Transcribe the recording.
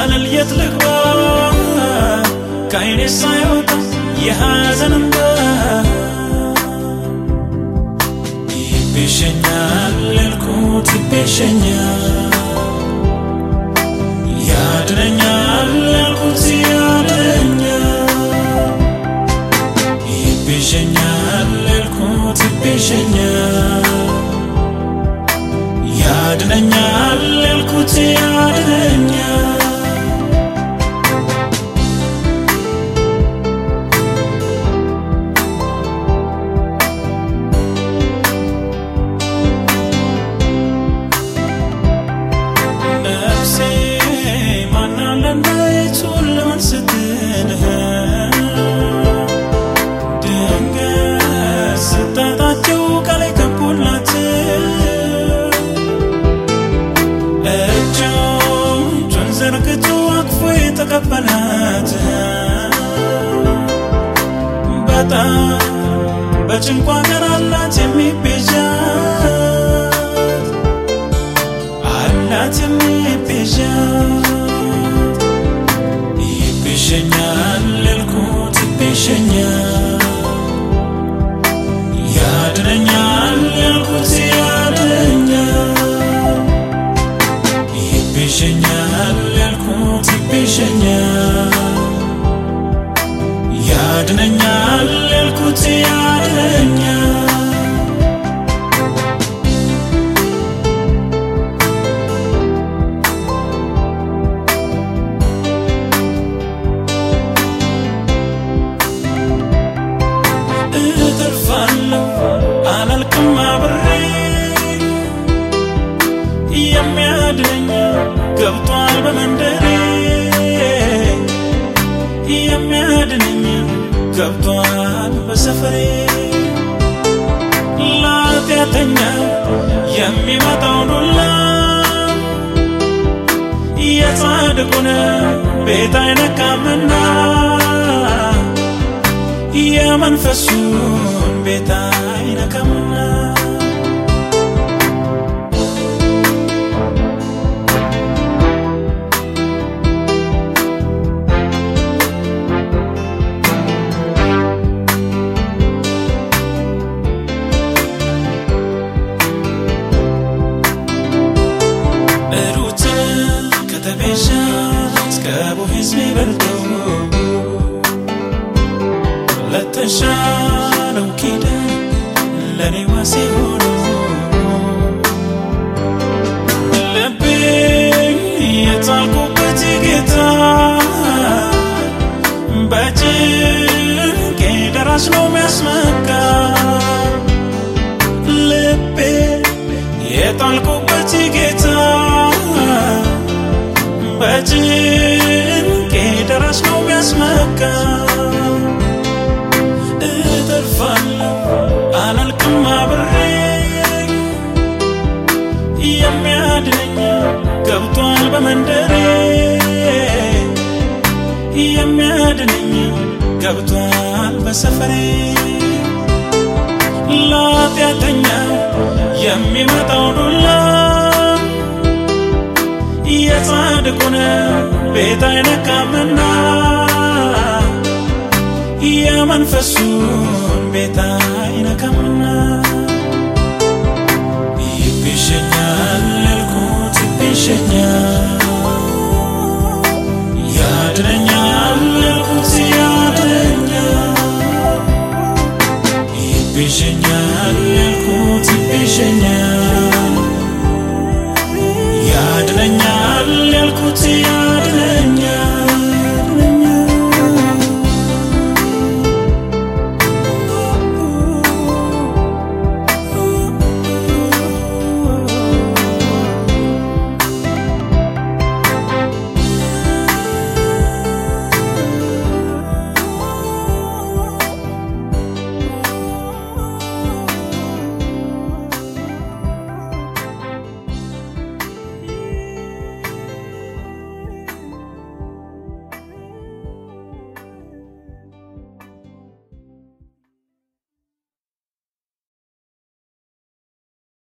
ሳልል የት ልግባ? ከዓይኔ ሳይወጣ የሐዘን እንባ ይቤዠኛል ያልኩት ይቤዠኛል በጭንቋ ቀን አላት የሚቤዣት አላት የሚቤዣት ይቤዠኛል ያልኩት ይቤዠኛል ያድነኛል ያልኩት ያድነኛል ይቤዠኛል ያልኩት ይቤዠኛል ያድነኛል ያልኩት ገብቷል በሰፈሬ። ለኃጢአተኛ የሚመጣው ዱላ የጻድቁን ቤት አይነካምና። የመንፈሱን ቤት ከተቤዣት ከቦዔዝ በልጦ ለተሻለው ኪዳን ለኔ ዋሴ ሆኖ ልቤ የጣልኩበት ጌታ በጭንቄ ደራሽ ነው የሚያስመካ ልቤ የጣልኩበት በጭንቄ ደራሽ ነው የሚያስመካ እተርፋለሁ አላልቅም አብሬ የሚያድነኝ ገብቷል በመንደሬ። የሚያድነኝ ገብቷል በሰፈሬ። ለኃጢአተኛ ቤት አይነካምና የመንፈሱን ቤት አይነካምና ይቤዠኛል ያልኩት ይቤዠኛል